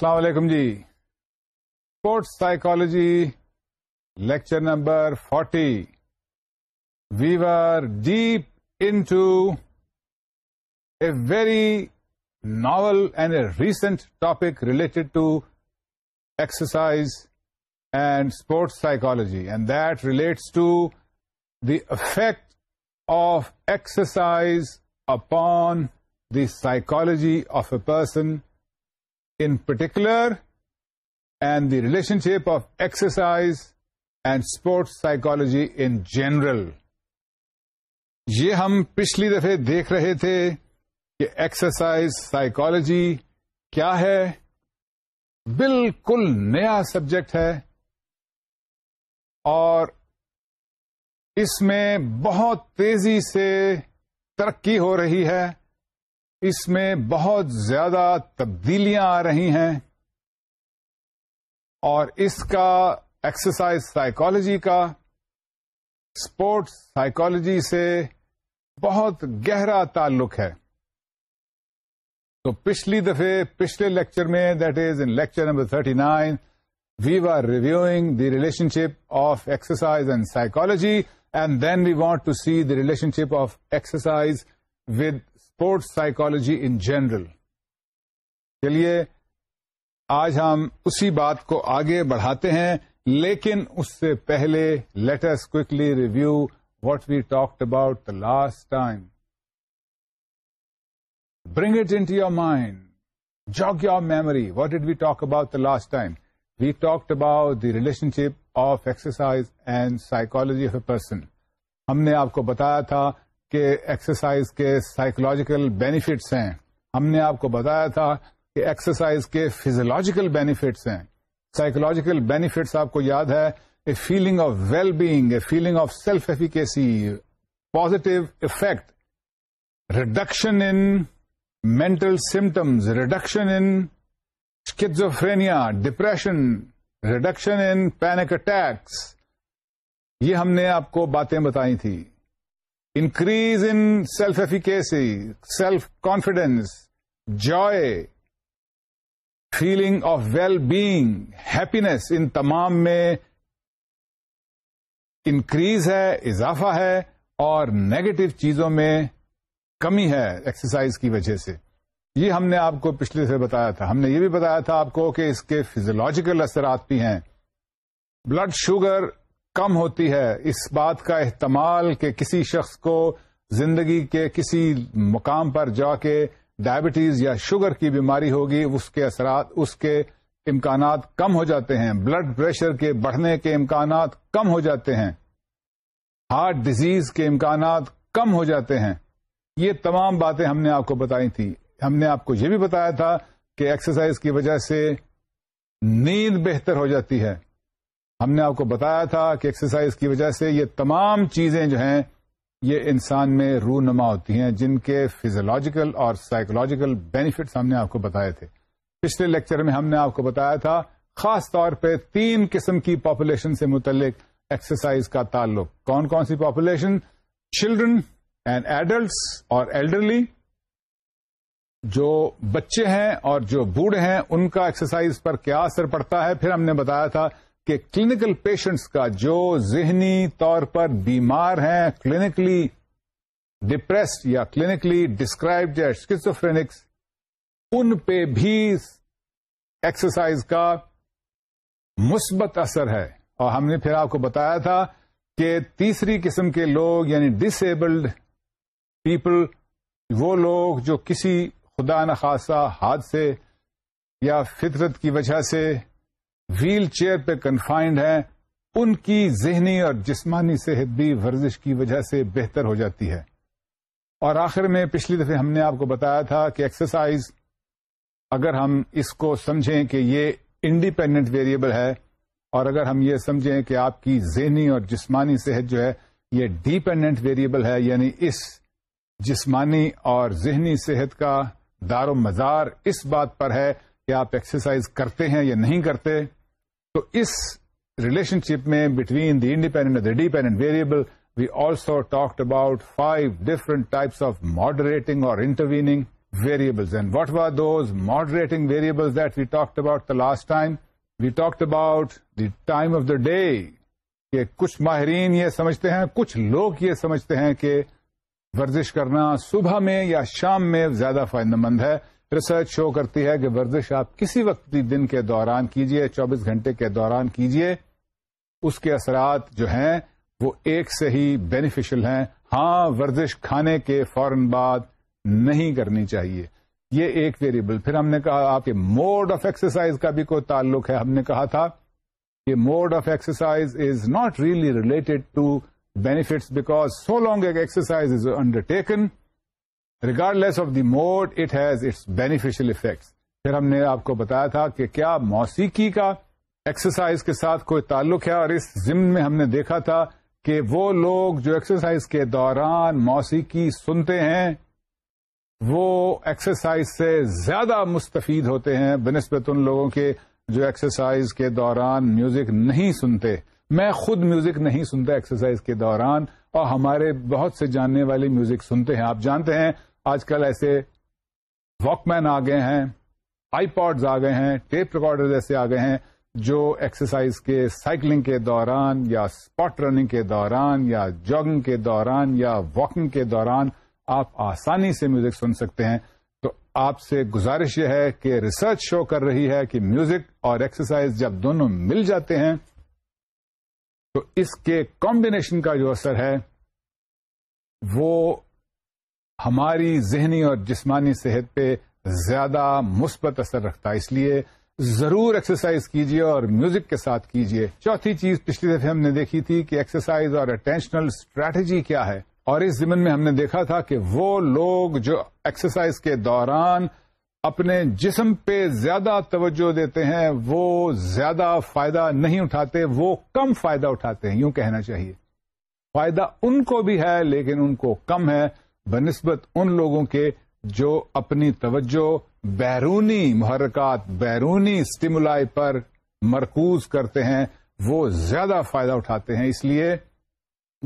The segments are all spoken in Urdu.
السلام علیکم جی sports psychology lecture number forty were deep in very novel and a recent topic related to exercise and sports psychology and that relates to the effect of exercise upon the psychology of a person in particular and the relationship of exercise and sports psychology in general. یہ ہم پچھلی دفعہ دیکھ رہے تھے کہ ایکسرسائز سائیکالوجی کیا ہے بالکل نیا سبجیکٹ ہے اور اس میں بہت تیزی سے ترقی ہو رہی ہے اس میں بہت زیادہ تبدیلیاں آ رہی ہیں اور اس کا ایکسرسائز سائیکالوجی کا اسپورٹس سائیکالوجی سے بہت گہرا تعلق ہے تو پچھلی دفعہ پچھلے لیکچر میں that is in lecture number thirty nine we are reviewing the relationship of exercise and psychology and then we want to see the relationship of exercise with sports psychology in general چلیے آج ہم اسی بات کو آگے بڑھاتے ہیں لیکن اس سے پہلے letters quickly review what we talk about the last time bring it into your mind jog your memory what did we talk about the last time we talked about the relationship of exercise and psychology of a person ہم نے آپ کو بتایا تھا کے ایکسرسائز کے سائیکولوجیکل بینیفٹس ہیں ہم نے آپ کو بتایا تھا کہ ایکسرسائز کے فیزولوجیکل بینیفٹس ہیں سائیکولوجیکل بینیفٹس آپ کو یاد ہے a feeling of well being a feeling of self efficacy positive affect reduction in mental symptoms reduction in schizophrenia depression reduction in panic attacks یہ ہم نے آپ کو باتیں بتائی تھی increase in self efficacy self confidence joy, feeling of well being happiness ان تمام میں انکریز ہے اضافہ ہے اور negative چیزوں میں کمی ہے ایکسرسائز کی وجہ سے یہ ہم نے آپ کو پچھلے سے بتایا تھا ہم نے یہ بھی بتایا تھا آپ کو کہ اس کے فیزولوجیکل اثرات بھی ہیں بلڈ شوگر کم ہوتی ہے اس بات کا احتمال کہ کسی شخص کو زندگی کے کسی مقام پر جا کے ڈائبٹیز یا شوگر کی بیماری ہوگی اس کے اثرات اس کے امکانات کم ہو جاتے ہیں بلڈ پریشر کے بڑھنے کے امکانات کم ہو جاتے ہیں ہارٹ ڈیزیز کے امکانات کم ہو جاتے ہیں یہ تمام باتیں ہم نے آپ کو بتائی تھی ہم نے آپ کو یہ بھی بتایا تھا کہ ایکسرسائز کی وجہ سے نیند بہتر ہو جاتی ہے ہم نے آپ کو بتایا تھا کہ ایکسرسائز کی وجہ سے یہ تمام چیزیں جو ہیں یہ انسان میں رونما ہوتی ہیں جن کے فیزولوجیکل اور سائیکولوجیکل بینیفٹس ہم نے آپ کو بتائے تھے پچھلے لیکچر میں ہم نے آپ کو بتایا تھا خاص طور پہ تین قسم کی پاپولیشن سے متعلق ایکسرسائز کا تعلق کون کون سی پاپولیشن چلڈرن اینڈ ایڈلٹس اور ایلڈرلی جو بچے ہیں اور جو بوڑھے ہیں ان کا ایکسرسائز پر کیا اثر پڑتا ہے پھر ہم نے بتایا تھا کہ کلینکل پیشنٹس کا جو ذہنی طور پر بیمار ہیں کلینکلی ڈپریسڈ یا کلینکلی ڈسکرائبڈ یا اسکسوفرینکس ان پہ بھی ایکسرسائز کا مثبت اثر ہے اور ہم نے پھر آپ کو بتایا تھا کہ تیسری قسم کے لوگ یعنی ڈس ایبلڈ پیپل وہ لوگ جو کسی خدا نخواستہ حادثے یا فطرت کی وجہ سے ویل چیئر پہ کنفائنڈ ہیں ان کی ذہنی اور جسمانی صحت بھی ورزش کی وجہ سے بہتر ہو جاتی ہے اور آخر میں پچھلی دفعہ ہم نے آپ کو بتایا تھا کہ ایکسرسائز اگر ہم اس کو سمجھیں کہ یہ انڈیپینڈنٹ ویریبل ہے اور اگر ہم یہ سمجھیں کہ آپ کی ذہنی اور جسمانی صحت جو ہے یہ ڈیپینڈنٹ ویریبل ہے یعنی اس جسمانی اور ذہنی صحت کا دار و مزار اس بات پر ہے کہ آپ ایکسرسائز کرتے ہیں یا نہیں کرتے تو اس ریلیشن شپ میں between the independent and the dependent variable we also talked about five different types of moderating اور intervening variables and what are those moderating variables that we talked about the last time we talked about the time of the day کہ کچھ ماہرین یہ سمجھتے ہیں کچھ لوگ یہ سمجھتے ہیں کہ ورزش کرنا صبح میں یا شام میں زیادہ فائدہ مند ہے ریسرچ شو کرتی ہے کہ ورزش آپ کسی وقت بھی دن کے دوران کیجیے چوبیس گھنٹے کے دوران کیجیے اس کے اثرات جو ہیں وہ ایک سے ہی بینیفیشل ہیں ہاں ورزش کھانے کے فوراً بعد نہیں کرنی چاہیے یہ ایک ویریبل پھر ہم نے کہا آپ کے موڈ آف ایکسرسائز کا بھی کوئی تعلق ہے ہم نے کہا تھا کہ mood of exercise is not really related to benefits because so long exercise is undertaken regardless of the mood it has its beneficial effects پھر ہم نے آپ کو بتایا تھا کہ کیا موسیقی کا ایکسرسائز کے ساتھ کوئی تعلق ہے اور اس ضمن میں ہم نے دیکھا تھا کہ وہ لوگ جو ایکسرسائز کے دوران موسیقی سنتے ہیں وہ ایکسرسائز سے زیادہ مستفید ہوتے ہیں بنسبت ان لوگوں کے جو ایکسرسائز کے دوران میوزک نہیں سنتے میں خود میوزک نہیں سنتا ایکسرسائز کے دوران اور ہمارے بہت سے جاننے والے میوزک سنتے ہیں آپ جانتے ہیں آج کل ایسے واک مین آ گئے ہیں آئی پاڈز آ گئے ہیں ٹیپ ریکارڈر ایسے آ گئے ہیں جو ایکسرسائز کے سائیکلنگ کے دوران یا اسپاٹ رننگ کے دوران یا جاگنگ کے دوران یا واکنگ کے دوران آپ آسانی سے میوزک سن سکتے ہیں تو آپ سے گزارش یہ ہے کہ ریسرچ شو کر رہی ہے کہ میوزک اور ایکسرسائز جب دونوں مل جاتے ہیں تو اس کے کمبینیشن کا جو اثر ہے وہ ہماری ذہنی اور جسمانی صحت پہ زیادہ مثبت اثر رکھتا ہے اس لیے ضرور ایکسرسائز کیجیے اور میوزک کے ساتھ کیجیے چوتھی چیز پچھلی دفعہ ہم نے دیکھی تھی کہ ایکسرسائز اور اٹینشنل اسٹریٹجی کیا ہے اور اس زمن میں ہم نے دیکھا تھا کہ وہ لوگ جو ایکسرسائز کے دوران اپنے جسم پہ زیادہ توجہ دیتے ہیں وہ زیادہ فائدہ نہیں اٹھاتے وہ کم فائدہ اٹھاتے ہیں یوں کہنا چاہیے فائدہ ان کو بھی ہے لیکن ان کو کم ہے بنسبت ان لوگوں کے جو اپنی توجہ بیرونی محرکات بیرونی اسٹیمولائی پر مرکوز کرتے ہیں وہ زیادہ فائدہ اٹھاتے ہیں اس لیے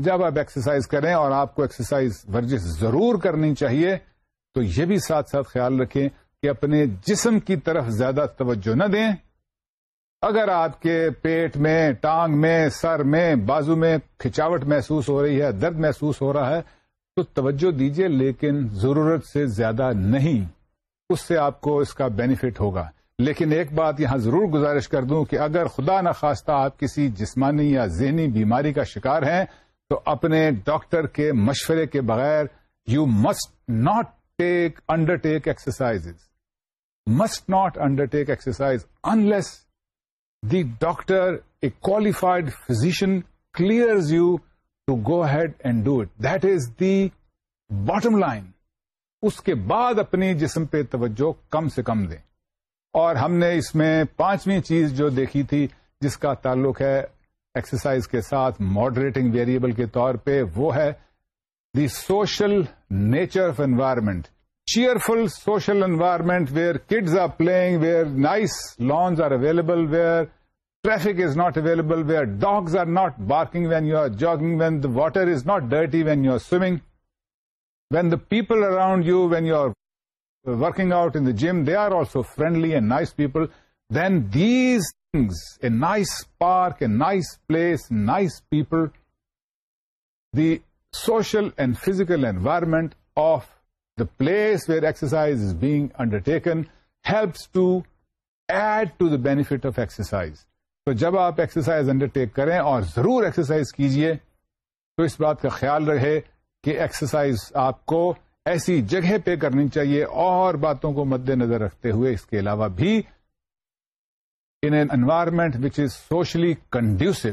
جب آپ ایکسرسائز کریں اور آپ کو ایکسرسائز ورزش ضرور کرنی چاہیے تو یہ بھی ساتھ ساتھ خیال رکھیں کہ اپنے جسم کی طرف زیادہ توجہ نہ دیں اگر آپ کے پیٹ میں ٹانگ میں سر میں بازو میں کھچاوٹ محسوس ہو رہی ہے درد محسوس ہو رہا ہے تو توجہ دیجیے لیکن ضرورت سے زیادہ نہیں اس سے آپ کو اس کا بینیفٹ ہوگا لیکن ایک بات یہاں ضرور گزارش کر دوں کہ اگر خدا نخواستہ آپ کسی جسمانی یا ذہنی بیماری کا شکار ہیں تو اپنے ڈاکٹر کے مشورے کے بغیر you must not take undertake exercise must not undertake exercise unless the doctor a qualified physician clears you to go ahead and do it that is the bottom line اس کے بعد اپنی جسم پہ توجہ کم سے کم دیں اور ہم نے اس میں پانچویں چیز جو دیکھی تھی جس کا تعلق ہے ایکسرسائز کے ساتھ ماڈریٹنگ ویریبل کے طور پہ وہ ہے the social nature of environment cheerful social environment where kids are playing where nice lawns are available where traffic is not available, where dogs are not barking when you are jogging, when the water is not dirty when you are swimming, when the people around you, when you are working out in the gym, they are also friendly and nice people, then these things, a nice park, a nice place, nice people, the social and physical environment of the place where exercise is being undertaken helps to add to the benefit of exercise. تو جب آپ ایکسرسائز انڈر ٹیک کریں اور ضرور ایکسرسائز کیجئے تو اس بات کا خیال رہے کہ ایکسرسائز آپ کو ایسی جگہ پہ کرنی چاہیے اور باتوں کو مد نظر رکھتے ہوئے اس کے علاوہ بھی in an environment which is socially conducive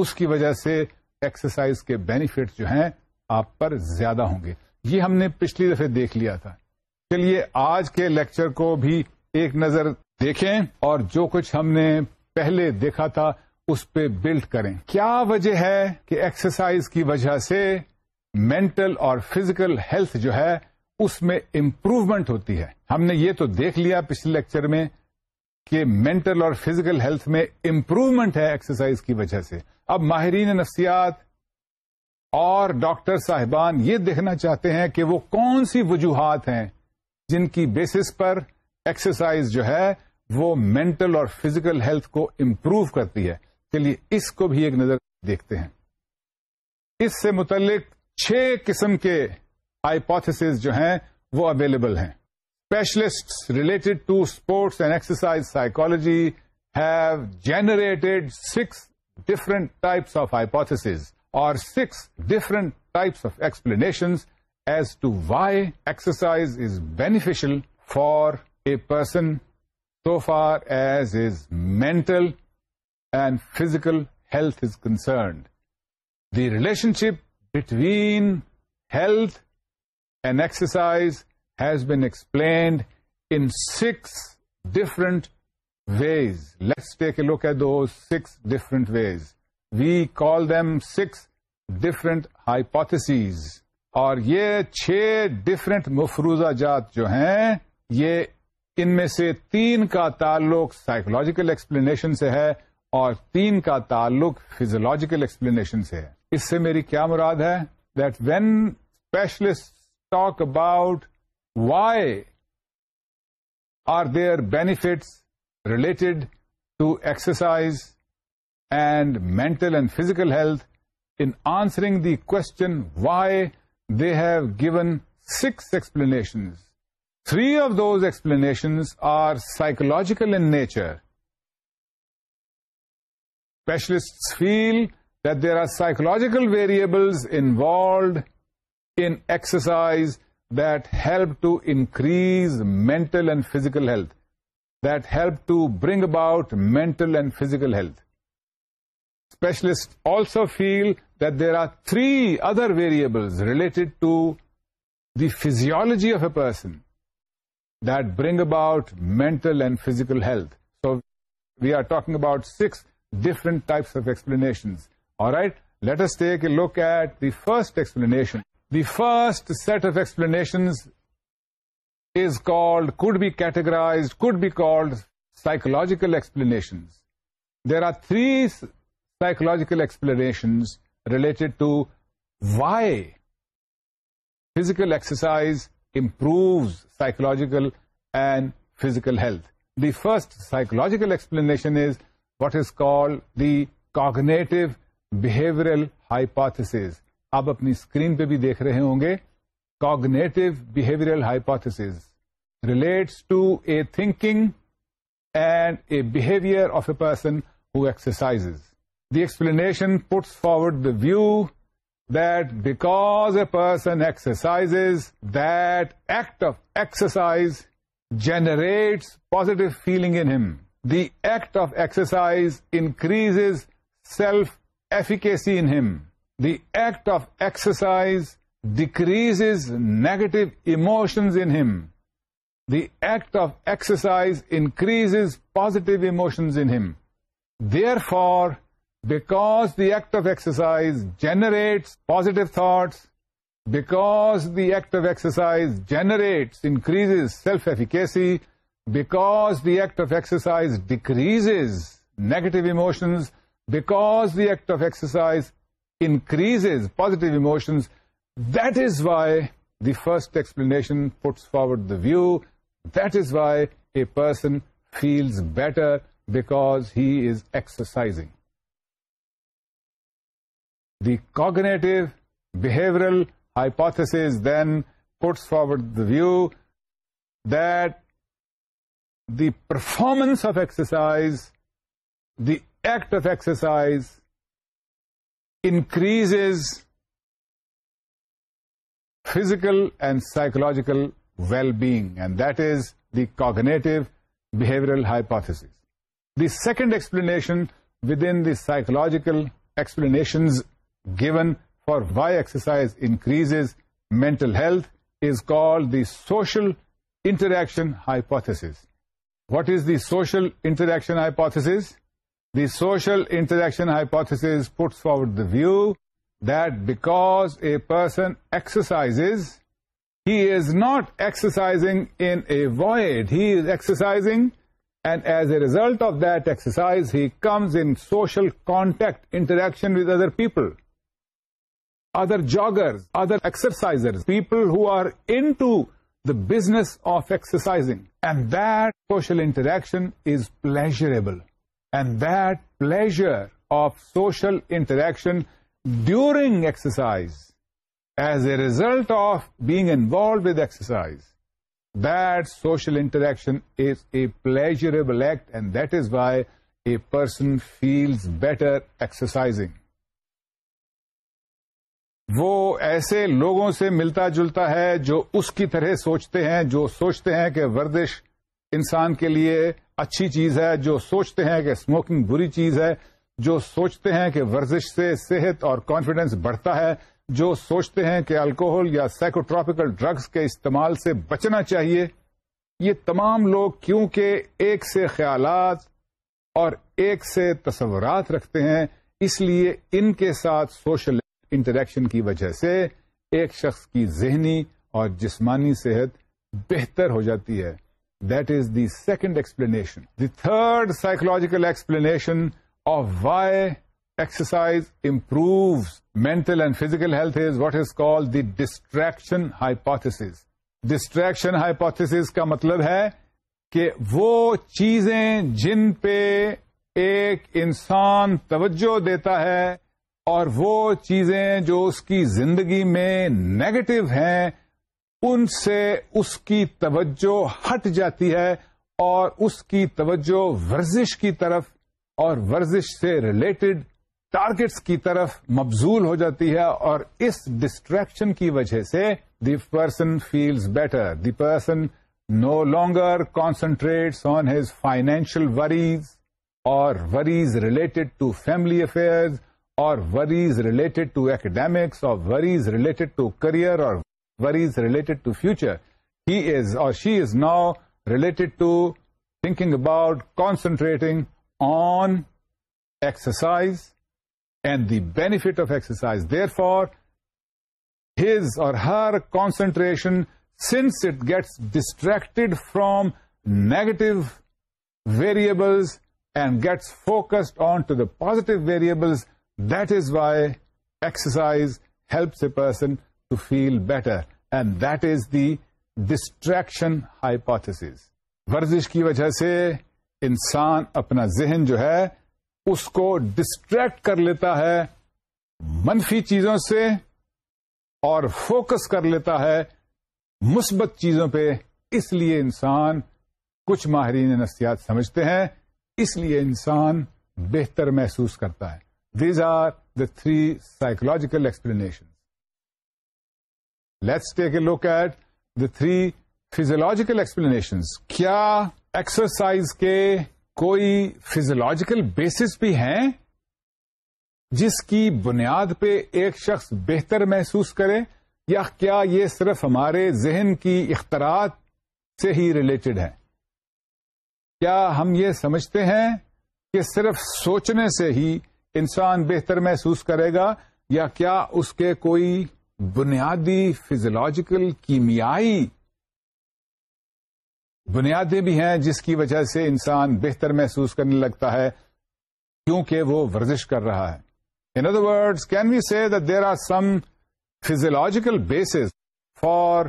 اس کی وجہ سے ایکسرسائز کے بینیفٹ جو ہیں آپ پر زیادہ ہوں گے یہ ہم نے پچھلی دفعہ دیکھ لیا تھا چلیے آج کے لیکچر کو بھی ایک نظر دیکھیں اور جو کچھ ہم نے پہلے دیکھا تھا اس پہ بلڈ کریں کیا وجہ ہے کہ ایکسرسائز کی وجہ سے مینٹل اور فزیکل ہیلتھ جو ہے اس میں امپروومنٹ ہوتی ہے ہم نے یہ تو دیکھ لیا پچھلے لیکچر میں کہ مینٹل اور فزیکل ہیلتھ میں امپروومنٹ ہے ایکسرسائز کی وجہ سے اب ماہرین نفسیات اور ڈاکٹر صاحبان یہ دیکھنا چاہتے ہیں کہ وہ کون سی وجوہات ہیں جن کی بیسس پر ایکسرسائز جو ہے وہ مینٹل اور فزیکل ہیلتھ کو امپروو کرتی ہے چلیے اس کو بھی ایک نظر دیکھتے ہیں اس سے متعلق چھ قسم کے آئیپوتھس جو ہیں وہ اویلیبل ہیں specialists related to sports and exercise psychology generated six different types of hypotheses اور six different types of explanations as to why exercise is beneficial for a person تو far as is mental and physical health is concerned the relationship between health and exercise has been explained in six different ways لکس پے کے لوک ہے دو six different ways we call them six different ہائپوتھیسیز اور یہ چھ ڈفرینٹ مفروضہ جات جو ہیں یہ ان میں سے تین کا تعلق سائیکولوجیکل ایکسپلینیشن سے ہے اور تین کا تعلق فیزولوجیکل ایکسپلینیشن سے ہے اس سے میری کیا مراد ہے that when specialists talk about why are there benefits related to exercise and mental and physical health in answering the question why they have given six explanations Three of those explanations are psychological in nature. Specialists feel that there are psychological variables involved in exercise that help to increase mental and physical health, that help to bring about mental and physical health. Specialists also feel that there are three other variables related to the physiology of a person that bring about mental and physical health. So we are talking about 6 different types of explanations. All right, let us take a look at the first explanation. The first set of explanations is called, could be called psychological explanations. There are 3 psychological explanations related to why physical exercise improves psychological and physical health the first psychological explanation is what is called the cognitive behavioral hypothesis. آپ اپنی اسکرین پہ بھی دیکھ رہے ہوں گے cognitive behavioural hypothesis relates to a thinking and a behaviour of a person exercise the explanation puts forward the view that because a person exercises, that act of exercise generates positive feeling in him. The act of exercise increases self-efficacy in him. The act of exercise decreases negative emotions in him. The act of exercise increases positive emotions in him. Therefore, because the act of exercise generates positive thoughts, because the act of exercise generates, increases self-efficacy, because the act of exercise decreases negative emotions, because the act of exercise increases positive emotions. That is why the first explanation puts forward the view. That is why a person feels better, because he is exercising. The cognitive behavioral hypothesis then puts forward the view that the performance of exercise, the act of exercise, increases physical and psychological well-being, and that is the cognitive behavioral hypothesis. The second explanation within the psychological explanations given for why exercise increases mental health is called the social interaction hypothesis. What is the social interaction hypothesis? The social interaction hypothesis puts forward the view that because a person exercises, he is not exercising in a void. He is exercising, and as a result of that exercise, he comes in social contact, interaction with other people other joggers, other exercisers, people who are into the business of exercising. And that social interaction is pleasurable. And that pleasure of social interaction during exercise, as a result of being involved with exercise, that social interaction is a pleasurable act, and that is why a person feels better exercising. وہ ایسے لوگوں سے ملتا جلتا ہے جو اس کی طرح سوچتے ہیں جو سوچتے ہیں کہ ورزش انسان کے لیے اچھی چیز ہے جو سوچتے ہیں کہ اسموکنگ بری چیز ہے جو سوچتے ہیں کہ ورزش سے صحت اور کانفیڈنس بڑھتا ہے جو سوچتے ہیں کہ الکوہل یا سائیکوٹراپیکل ڈرگز کے استعمال سے بچنا چاہیے یہ تمام لوگ کیونکہ ایک سے خیالات اور ایک سے تصورات رکھتے ہیں اس لیے ان کے ساتھ سوشل انٹریکشن کی وجہ سے ایک شخص کی ذہنی اور جسمانی صحت بہتر ہو جاتی ہے that is the second explanation the third psychological explanation of why exercise improve mental and physical health is what is call the distraction hypothesis distraction hypothesis کا مطلب ہے کہ وہ چیزیں جن پہ ایک انسان توجہ دیتا ہے اور وہ چیزیں جو اس کی زندگی میں نیگیٹو ہیں ان سے اس کی توجہ ہٹ جاتی ہے اور اس کی توجہ ورزش کی طرف اور ورزش سے ریلیٹڈ ٹارگیٹس کی طرف مبزول ہو جاتی ہے اور اس ڈسٹریکشن کی وجہ سے the person feels better the person no longer concentrate on his financial worries اور worries related to family affairs or worries related to academics or worries related to career or worries related to future. He is or she is now related to thinking about concentrating on exercise and the benefit of exercise. Therefore, his or her concentration, since it gets distracted from negative variables and gets focused on to the positive variables, that is why exercise helps a person to feel better and that is the distraction hypothesis ورزش کی وجہ سے انسان اپنا ذہن جو ہے اس کو ڈسٹریکٹ کر لیتا ہے منفی چیزوں سے اور فوکس کر لیتا ہے مثبت چیزوں پہ اس لیے انسان کچھ ماہرین نفسیات سمجھتے ہیں اس لیے انسان بہتر محسوس کرتا ہے these are the three psychological explanation let's take a look at the three physiological explanations کیا ایکسرسائز کے کوئی فیزولوجیکل بیسس بھی ہیں جس کی بنیاد پہ ایک شخص بہتر محسوس کرے یا کیا یہ صرف ہمارے ذہن کی اختراعات سے ہی ریلیٹڈ ہے کیا ہم یہ سمجھتے ہیں کہ صرف سوچنے سے ہی انسان بہتر محسوس کرے گا یا کیا اس کے کوئی بنیادی فزیولوجیکل کیمیائی بنیادیں بھی ہیں جس کی وجہ سے انسان بہتر محسوس کرنے لگتا ہے کیونکہ وہ ورزش کر رہا ہے in other words can we see there are some physiological bases for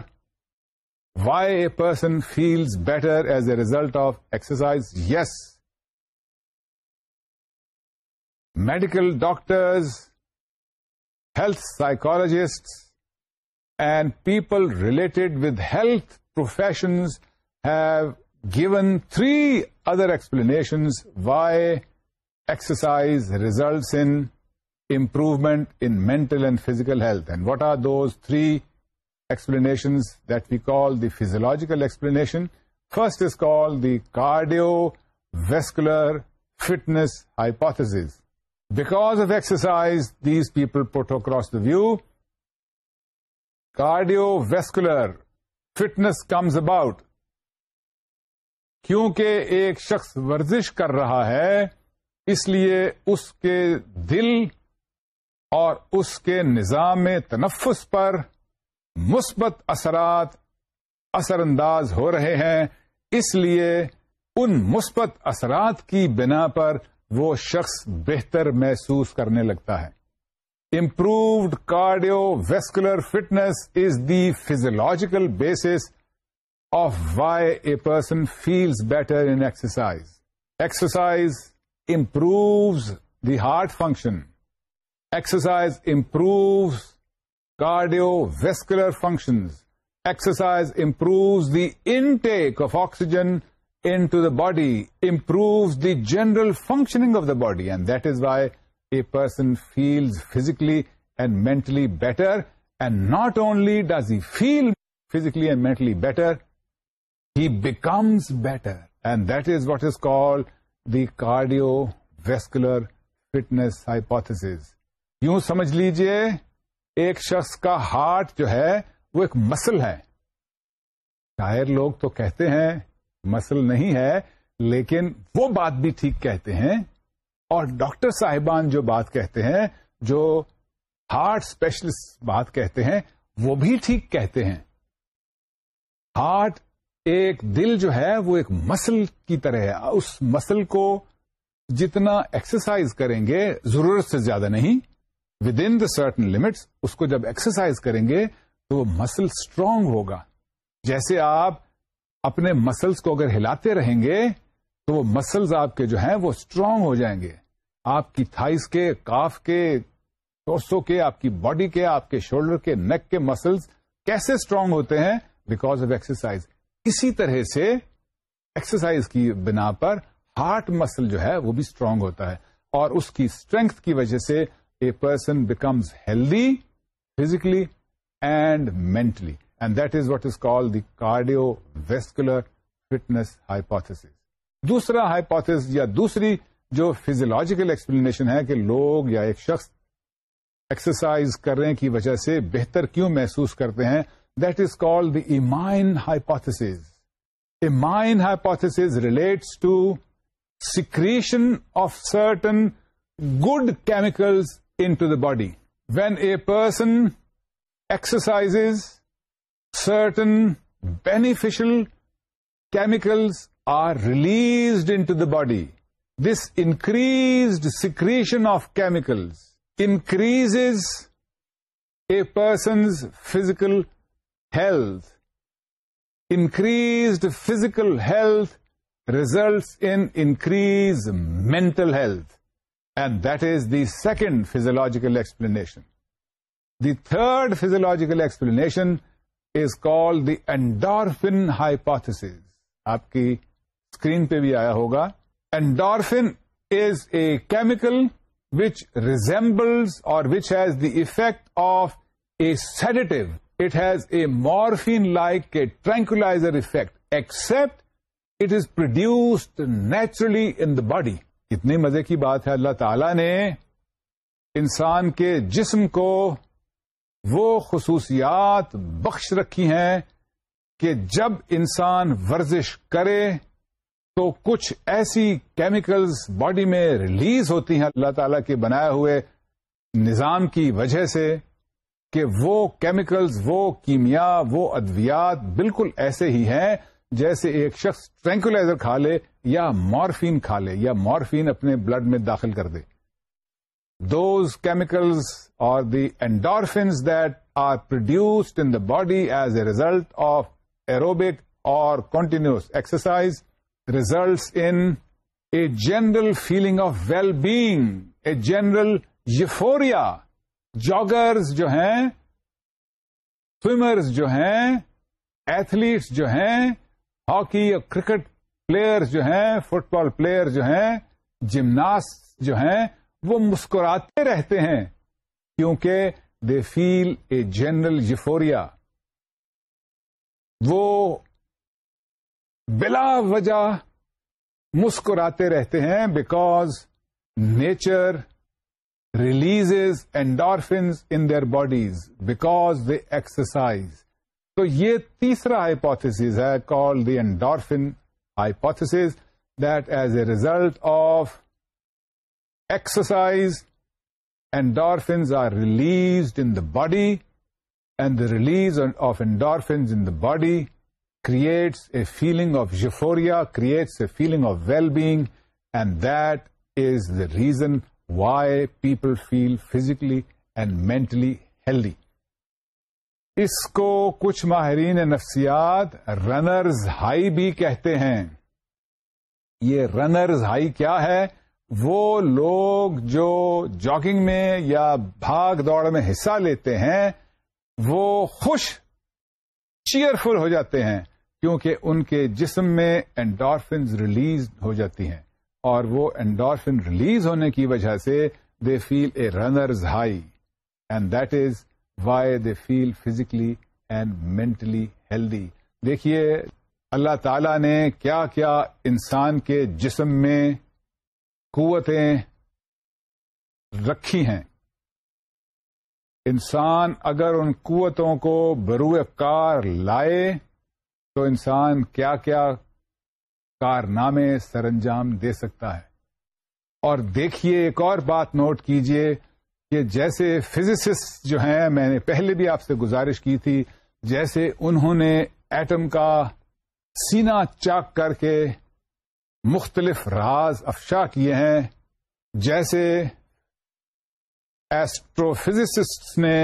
why a person feels better as a result of exercise yes medical doctors, health psychologists, and people related with health professions have given three other explanations why exercise results in improvement in mental and physical health. And what are those three explanations that we call the physiological explanation? First is called the cardiovascular fitness hypothesis. Because of exercise these people پوٹو cross the view cardiovascular fitness comes about کیونکہ ایک شخص ورزش کر رہا ہے اس لیے اس کے دل اور اس کے نظام تنفس پر مثبت اثرات اثر انداز ہو رہے ہیں اس لیے ان مثبت اثرات کی بنا پر وہ شخص بہتر محسوس کرنے لگتا ہے improved cardiovascular fitness is the physiological basis of why a person feels better in exercise exercise improves the heart function exercise improves cardiovascular functions exercise improves the intake of oxygen into the body improve the general functioning of the body and that is why a person feels physically and mentally better and not only does you feel physically and mentally better he becomes better and that is what is call the cardiovascular fitness hypothesis یوں سمجھ لیجیے ایک شخص کا ہارٹ جو ہے وہ ایک مسل ہے ظاہر لوگ تو کہتے ہیں مسل نہیں ہے لیکن وہ بات بھی ٹھیک کہتے ہیں اور ڈاکٹر صاحبان جو بات کہتے ہیں جو ہارٹ اسپیشلسٹ بات کہتے ہیں وہ بھی ٹھیک کہتے ہیں ہارٹ ایک دل جو ہے وہ ایک مسل کی طرح ہے اس مسل کو جتنا ایکسرسائز کریں گے ضرورت سے زیادہ نہیں within the certain limits اس کو جب ایکسرسائز کریں گے تو وہ مسل اسٹرانگ ہوگا جیسے آپ اپنے مسلس کو اگر ہلاتے رہیں گے تو وہ مسلز آپ کے جو ہیں وہ اسٹرانگ ہو جائیں گے آپ کی تھائیز کے کاف کے ٹورسو کے آپ کی باڈی کے آپ کے شولڈر کے نیک کے مسلز کیسے اسٹرانگ ہوتے ہیں بیکاز آف ایکسرسائز اسی طرح سے ایکسرسائز کی بنا پر ہارٹ مسل جو ہے وہ بھی اسٹرانگ ہوتا ہے اور اس کی اسٹرینگ کی وجہ سے a person becomes healthy physically and mentally and that is what is call the cardiovascular fitness hypothesis دوسرا ہائیپوتھس یا دوسری جو فیزولوجیکل ایکسپلینیشن ہے کہ لوگ یا ایک شخص ایکسرسائز کرنے کی وجہ سے بہتر کیوں محسوس کرتے ہیں that is call the amine hypothesis amine hypothesis relates to secretion of certain good chemicals into the body when a person exercise certain beneficial chemicals are released into the body. This increased secretion of chemicals increases a person's physical health. Increased physical health results in increased mental health. And that is the second physiological explanation. The third physiological explanation is call the endorphin hypothesis آپ کی اسکرین پہ بھی آیا ہوگا endorphin is a chemical which resembles اور which has the effect of a sedative it has a morphine like a tranquilliser effect except it is produced naturally in the body اتنی مزے کی بات ہے اللہ تعالی نے انسان کے جسم کو وہ خصوصیات بخش رکھی ہیں کہ جب انسان ورزش کرے تو کچھ ایسی کیمیکلز باڈی میں ریلیز ہوتی ہیں اللہ تعالی کے بنائے ہوئے نظام کی وجہ سے کہ وہ کیمیکلز وہ کیمیا وہ ادویات بالکل ایسے ہی ہیں جیسے ایک شخص ٹرینکولازر کھا لے یا مورفین کھا لے یا مورفین اپنے بلڈ میں داخل کر دے دوز کیمیکلز اور the endorphins that are produced in the body as a result of aerobic اور continuous exercise results in a general feeling of well being a general euphoria joggers جو ہیں سویمرز جو ہیں ایتھلیٹس جو ہیں ہاکی اور کرکٹ پلیئر جو ہیں فٹ بال پلیئر جو ہیں جمناسٹ جو ہیں وہ مسکراتے رہتے ہیں کیونکہ دے فیل اے جنرل یفوریا وہ بلا وجہ مسکراتے رہتے ہیں because nature release endorphins in their bodies because they exercise تو یہ تیسرا ہائیپوتھس ہے call the endorphin hypothesis that as a result of exercise, endorphins are released in the body, and the release of endorphins in the body creates a feeling of euphoria, creates a feeling of well-being, and that is the reason why people feel physically and mentally healthy. اس کو کچھ ماہرین نفسیات رنرز ہائی بھی کہتے ہیں یہ رنرز ہائی کیا ہے وہ لوگ جو جاگنگ میں یا بھاگ دوڑ میں حصہ لیتے ہیں وہ خوش چیئرفل فل ہو جاتے ہیں کیونکہ ان کے جسم میں اینڈورفنز ریلیز ہو جاتی ہیں اور وہ اینڈورفن ریلیز ہونے کی وجہ سے they feel a runners high and that is why they feel physically and mentally healthy دیکھیے اللہ تعالی نے کیا کیا انسان کے جسم میں قوتیں رکھی ہیں انسان اگر ان قوتوں کو بروئے کار لائے تو انسان کیا کیا کارنامے سر انجام دے سکتا ہے اور دیکھیے ایک اور بات نوٹ کیجیے کہ جیسے فزسسٹ جو ہیں میں نے پہلے بھی آپ سے گزارش کی تھی جیسے انہوں نے ایٹم کا سینہ چاک کر کے مختلف راز افشا کیے ہیں جیسے ایسٹرو فزسٹ نے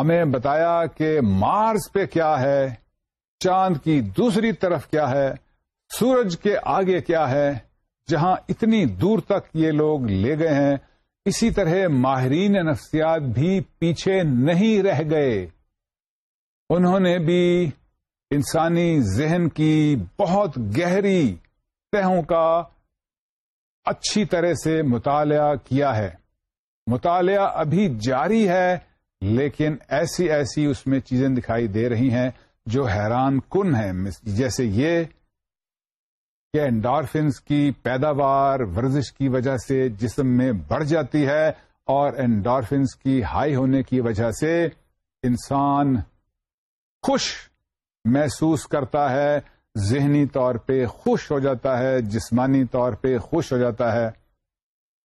ہمیں بتایا کہ مارس پہ کیا ہے چاند کی دوسری طرف کیا ہے سورج کے آگے کیا ہے جہاں اتنی دور تک یہ لوگ لے گئے ہیں اسی طرح ماہرین نفسیات بھی پیچھے نہیں رہ گئے انہوں نے بھی انسانی ذہن کی بہت گہری کا اچھی طرح سے مطالعہ کیا ہے مطالعہ ابھی جاری ہے لیکن ایسی ایسی اس میں چیزیں دکھائی دے رہی ہیں جو حیران کن ہیں جیسے یہ کہ انڈارفنس کی پیداوار ورزش کی وجہ سے جسم میں بڑھ جاتی ہے اور انڈارفنس کی ہائی ہونے کی وجہ سے انسان خوش محسوس کرتا ہے ذہنی طور پہ خوش ہو جاتا ہے جسمانی طور پہ خوش ہو جاتا ہے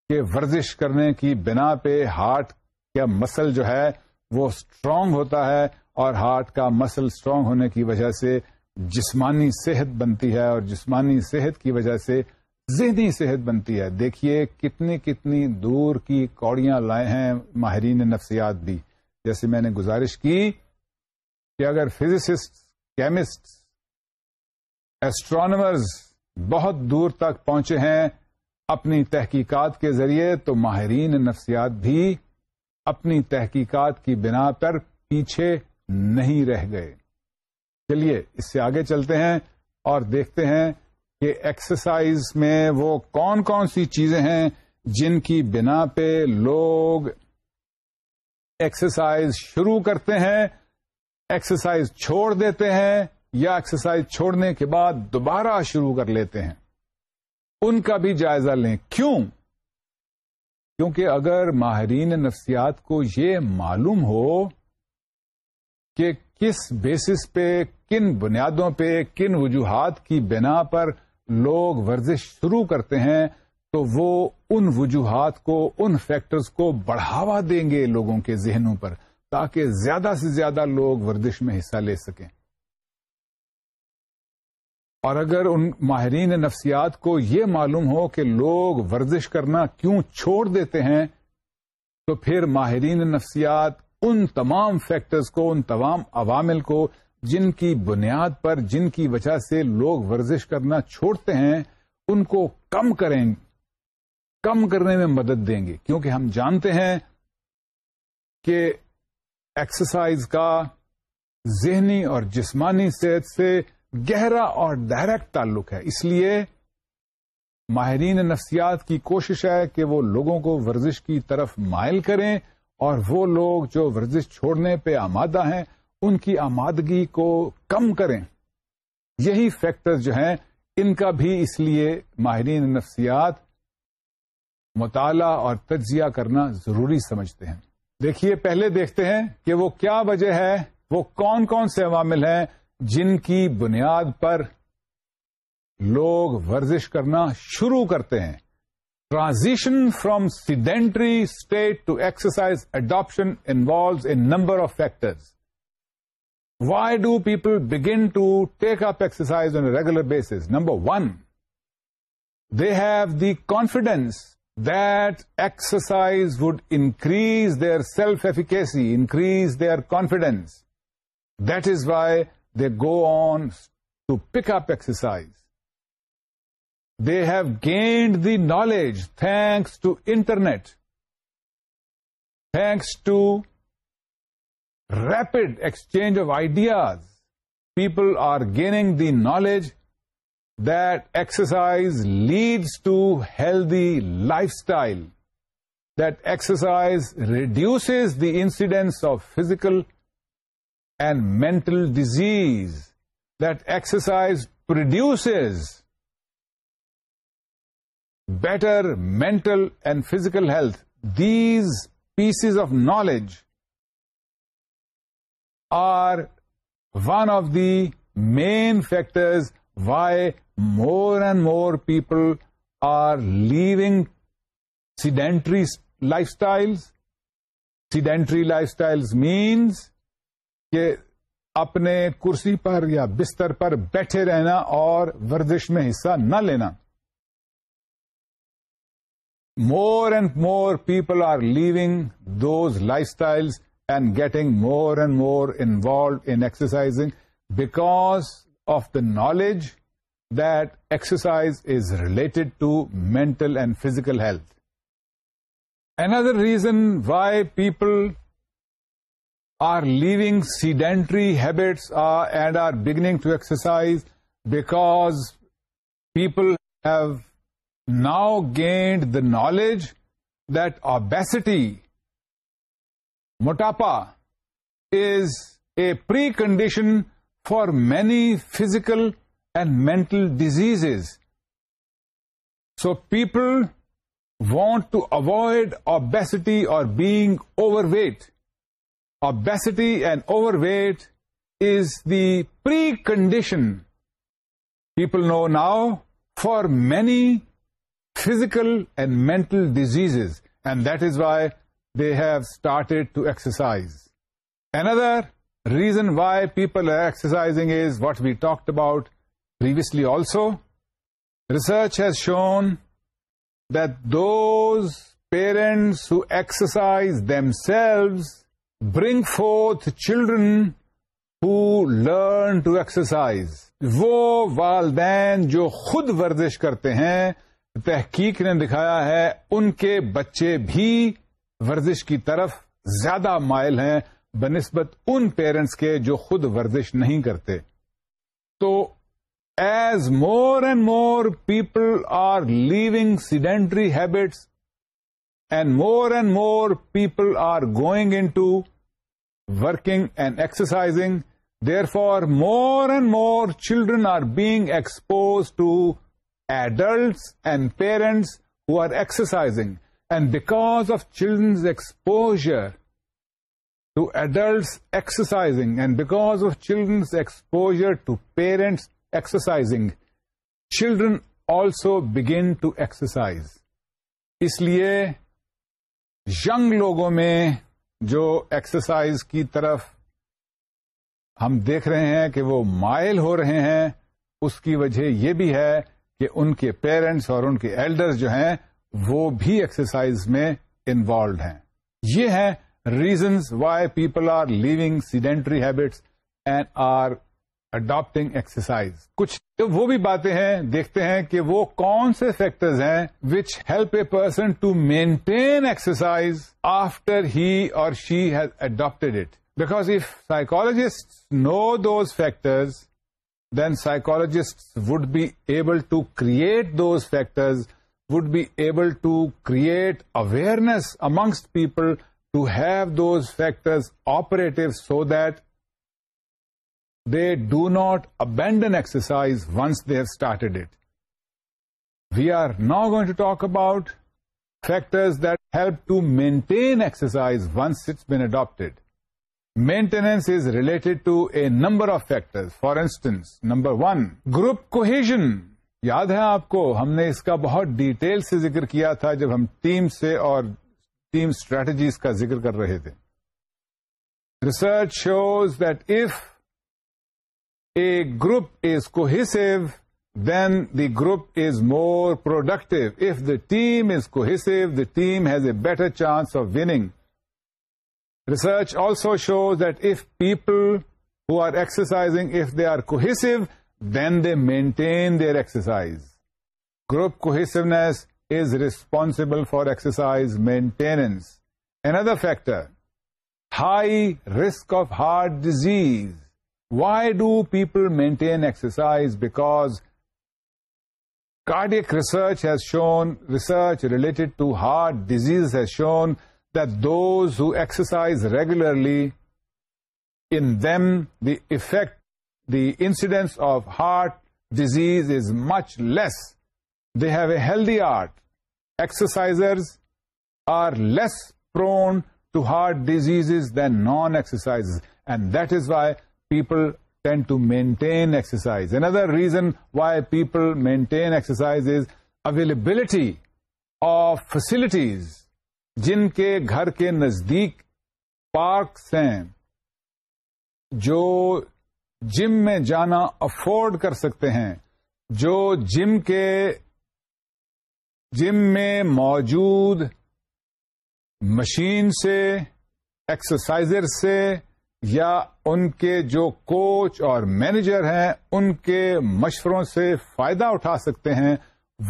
کہ ورزش کرنے کی بنا پہ ہارٹ کا مسل جو ہے وہ اسٹرانگ ہوتا ہے اور ہارٹ کا مسل اسٹرانگ ہونے کی وجہ سے جسمانی صحت بنتی ہے اور جسمانی صحت کی وجہ سے ذہنی صحت بنتی ہے دیکھیے کتنی کتنی دور کی کوڑیاں لائے ہیں ماہرین نفسیات بھی جیسے میں نے گزارش کی کہ اگر فزسٹ کیمسٹ ایسٹرانرز بہت دور تک پہنچے ہیں اپنی تحقیقات کے ذریعے تو ماہرین نفسیات بھی اپنی تحقیقات کی بنا پر پیچھے نہیں رہ گئے چلیے اس سے آگے چلتے ہیں اور دیکھتے ہیں کہ ایکسرسائز میں وہ کون کون سی چیزیں ہیں جن کی بنا پہ لوگ ایکسرسائز شروع کرتے ہیں ایکسرسائز چھوڑ دیتے ہیں یا ایکسرسائز چھوڑنے کے بعد دوبارہ شروع کر لیتے ہیں ان کا بھی جائزہ لیں کیوں کیونکہ اگر ماہرین نفسیات کو یہ معلوم ہو کہ کس بیسس پہ کن بنیادوں پہ کن وجوہات کی بنا پر لوگ ورزش شروع کرتے ہیں تو وہ ان وجوہات کو ان فیکٹرز کو بڑھاوا دیں گے لوگوں کے ذہنوں پر تاکہ زیادہ سے زیادہ لوگ ورزش میں حصہ لے سکیں اور اگر ان ماہرین نفسیات کو یہ معلوم ہو کہ لوگ ورزش کرنا کیوں چھوڑ دیتے ہیں تو پھر ماہرین نفسیات ان تمام فیکٹرز کو ان تمام عوامل کو جن کی بنیاد پر جن کی وجہ سے لوگ ورزش کرنا چھوڑتے ہیں ان کو کم کریں گے کم کرنے میں مدد دیں گے کیونکہ ہم جانتے ہیں کہ ایکسرسائز کا ذہنی اور جسمانی صحت سے گہرا اور ڈائریکٹ تعلق ہے اس لیے ماہرین نفسیات کی کوشش ہے کہ وہ لوگوں کو ورزش کی طرف مائل کریں اور وہ لوگ جو ورزش چھوڑنے پہ آمادہ ہیں ان کی آمادگی کو کم کریں یہی فیکٹر جو ہیں ان کا بھی اس لیے ماہرین نفسیات مطالعہ اور تجزیہ کرنا ضروری سمجھتے ہیں دیکھیے پہلے دیکھتے ہیں کہ وہ کیا وجہ ہے وہ کون کون سے عوامل ہیں جن کی بنیاد پر لوگ ورزش کرنا شروع کرتے ہیں transition from sedentary state to exercise adoption involves a number of factors why do people begin to take up exercise on regular basis number one they have the confidence that exercise would increase their self efficacy increase their confidence that is why They go on to pick up exercise. They have gained the knowledge thanks to internet, thanks to rapid exchange of ideas. People are gaining the knowledge that exercise leads to healthy lifestyle, that exercise reduces the incidence of physical and mental disease that exercise produces. Better mental and physical health. These pieces of knowledge are one of the main factors why more and more people are leaving sedentary lifestyles. Sedentary lifestyles means کہ اپنے کرسی پر یا بستر پر بیٹھے رہنا اور ورزش میں حصہ نہ لینا more and more people are leaving those lifestyle and getting more and more involved exercising because of the knowledge that exercise is related to mental and physical health an reason why people are leaving sedentary habits and are beginning to exercise, because people have now gained the knowledge that obesity, motapa, is a precondition for many physical and mental diseases. So people want to avoid obesity or being overweight obesity and overweight is the precondition, people know now, for many physical and mental diseases, and that is why they have started to exercise. Another reason why people are exercising is what we talked about previously also. Research has shown that those parents who exercise themselves bring forth children who learn to exercise وہ والدین جو خود ورزش کرتے ہیں تحقیق نے دکھایا ہے ان کے بچے بھی ورزش کی طرف زیادہ مائل ہیں بنسبت ان پیرنٹس کے جو خود ورزش نہیں کرتے تو as more and more people are leaving sedentary habits and more and more people are going into working and exercising therefore more and more children are being exposed to adults and parents her exercising and because of children's exposure to adults exercise and because of children's exposure to parents exercising children also begin to exercise اس لیے یگ لوگوں میں جو ایکسرسائز کی طرف ہم دیکھ رہے ہیں کہ وہ مائل ہو رہے ہیں اس کی وجہ یہ بھی ہے کہ ان کے پیرنٹس اور ان کے ایلڈرز جو ہیں وہ بھی ایکسرسائز میں انوالوڈ ہیں یہ ہیں reasons why people are leaving sedentary habits and are adapting exercise کچھ وہ بھی باتیں ہیں دیکھتے ہیں کہ وہ کون سے فیکٹرز ہیں which help a person to maintain exercise after he or she has adapted it because if psychologist know those factors then psychologist would be able to create those factors would be able to create awareness amongst people to have those factors operative so that they do not abandon exercise once they have started it. We are now going to talk about factors that help to maintain exercise once it's been adopted. Maintenance is related to a number of factors. For instance, number one, group cohesion. یاد ہے آپ کو ہم نے اس کا بہت ڈیٹیل سے ذکر کیا تھا جب ہم ٹیم سے اور ٹیم اسٹریٹجیز کا ذکر کر رہے تھے research shows that if a group is cohesive, then the group is more productive. If the team is cohesive, the team has a better chance of winning. Research also shows that if people who are exercising, if they are cohesive, then they maintain their exercise. Group cohesiveness is responsible for exercise maintenance. Another factor, high risk of heart disease. Why do people maintain exercise? Because cardiac research has shown, research related to heart disease has shown that those who exercise regularly, in them the effect, the incidence of heart disease is much less. They have a healthy heart. Exercisers are less prone to heart diseases than non-exercisers. And that is why people tend to maintain exercise another reason why people maintain exercise is availability of facilities جن کے گھر کے نزدیک پارکس ہیں جو جم میں جانا افورڈ کر سکتے ہیں جو جم کے جم میں موجود مشین سے ایکسرسائزر سے یا ان کے جو کوچ اور مینیجر ہیں ان کے مشوروں سے فائدہ اٹھا سکتے ہیں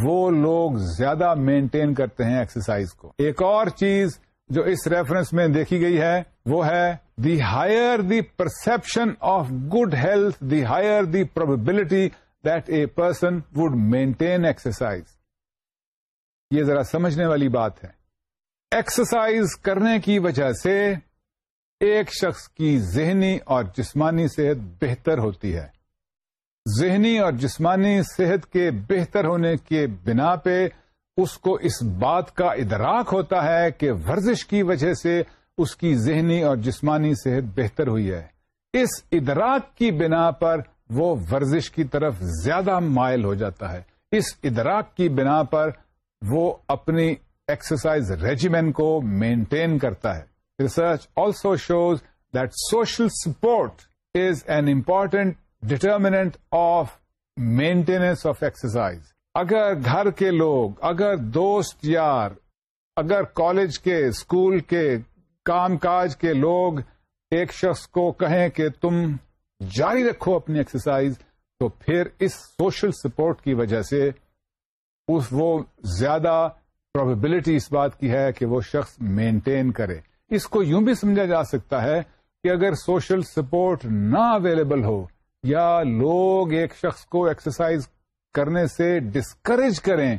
وہ لوگ زیادہ مینٹین کرتے ہیں ایکسرسائز کو ایک اور چیز جو اس ریفرنس میں دیکھی گئی ہے وہ ہے the higher the perception of good health the higher the probability that a person would maintain exercise یہ ذرا سمجھنے والی بات ہے ایکسرسائز کرنے کی وجہ سے ایک شخص کی ذہنی اور جسمانی صحت بہتر ہوتی ہے ذہنی اور جسمانی صحت کے بہتر ہونے کے بنا پہ اس کو اس بات کا ادراک ہوتا ہے کہ ورزش کی وجہ سے اس کی ذہنی اور جسمانی صحت بہتر ہوئی ہے اس ادراک کی بنا پر وہ ورزش کی طرف زیادہ مائل ہو جاتا ہے اس ادراک کی بنا پر وہ اپنی ایکسرسائز ریجیمنٹ کو مینٹین کرتا ہے research also shows that social support is an important determinant of maintenance of exercise اگر گھر کے لوگ اگر دوست یار اگر کالج کے اسکول کے کام کاج کے لوگ ایک شخص کو کہیں کہ تم جاری رکھو اپنی ایکسرسائز تو پھر اس سوشل سپورٹ کی وجہ سے اس وہ زیادہ پرابیبلٹی اس بات کی ہے کہ وہ شخص مینٹین کرے اس کو یوں بھی سمجھا جا سکتا ہے کہ اگر سوشل سپورٹ نہ اویلیبل ہو یا لوگ ایک شخص کو ایکسرسائز کرنے سے ڈسکریج کریں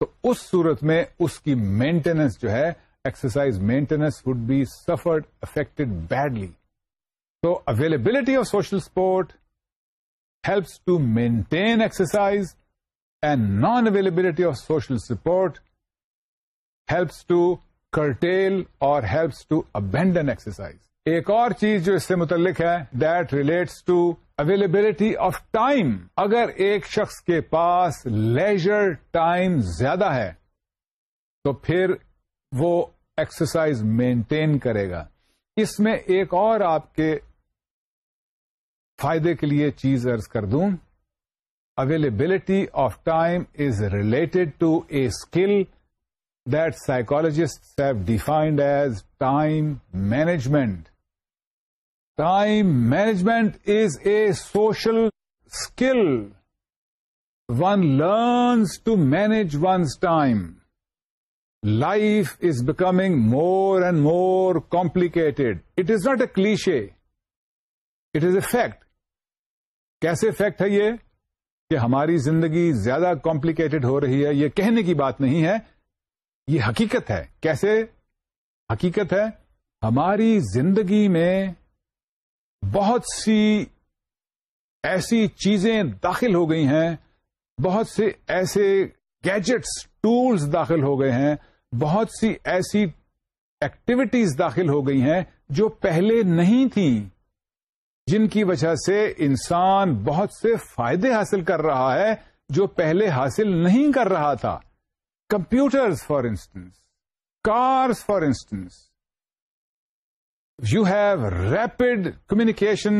تو اس صورت میں اس کی مینٹیننس جو ہے exercise maintenance would be suffered affected badly تو availability of social support helps to maintain exercise and non availability of social support helps to curtail or helps to abandon exercise ایک اور چیز جو اس سے متعلق ہے that relates to availability of time اگر ایک شخص کے پاس لیجر ٹائم زیادہ ہے تو پھر وہ ایکسرسائز مینٹین کرے گا اس میں ایک اور آپ کے فائدے کے لیے چیز ارض کر دوں availability of time is related to a skill psychologist have defined as time management time management is a social skill one learns to manage one's time life is becoming more and more complicated it is not a cliche it is a fact کیسے فیکٹ ہے یہ کہ ہماری زندگی زیادہ کمپلیکیٹڈ ہو رہی ہے یہ کہنے کی بات نہیں ہے یہ حقیقت ہے کیسے حقیقت ہے ہماری زندگی میں بہت سی ایسی چیزیں داخل ہو گئی ہیں بہت سے ایسے گیجٹس ٹولز داخل ہو گئے ہیں بہت سی ایسی ایکٹیویٹیز داخل ہو گئی ہیں جو پہلے نہیں تھیں جن کی وجہ سے انسان بہت سے فائدے حاصل کر رہا ہے جو پہلے حاصل نہیں کر رہا تھا computers for instance car for instance you have rapid communication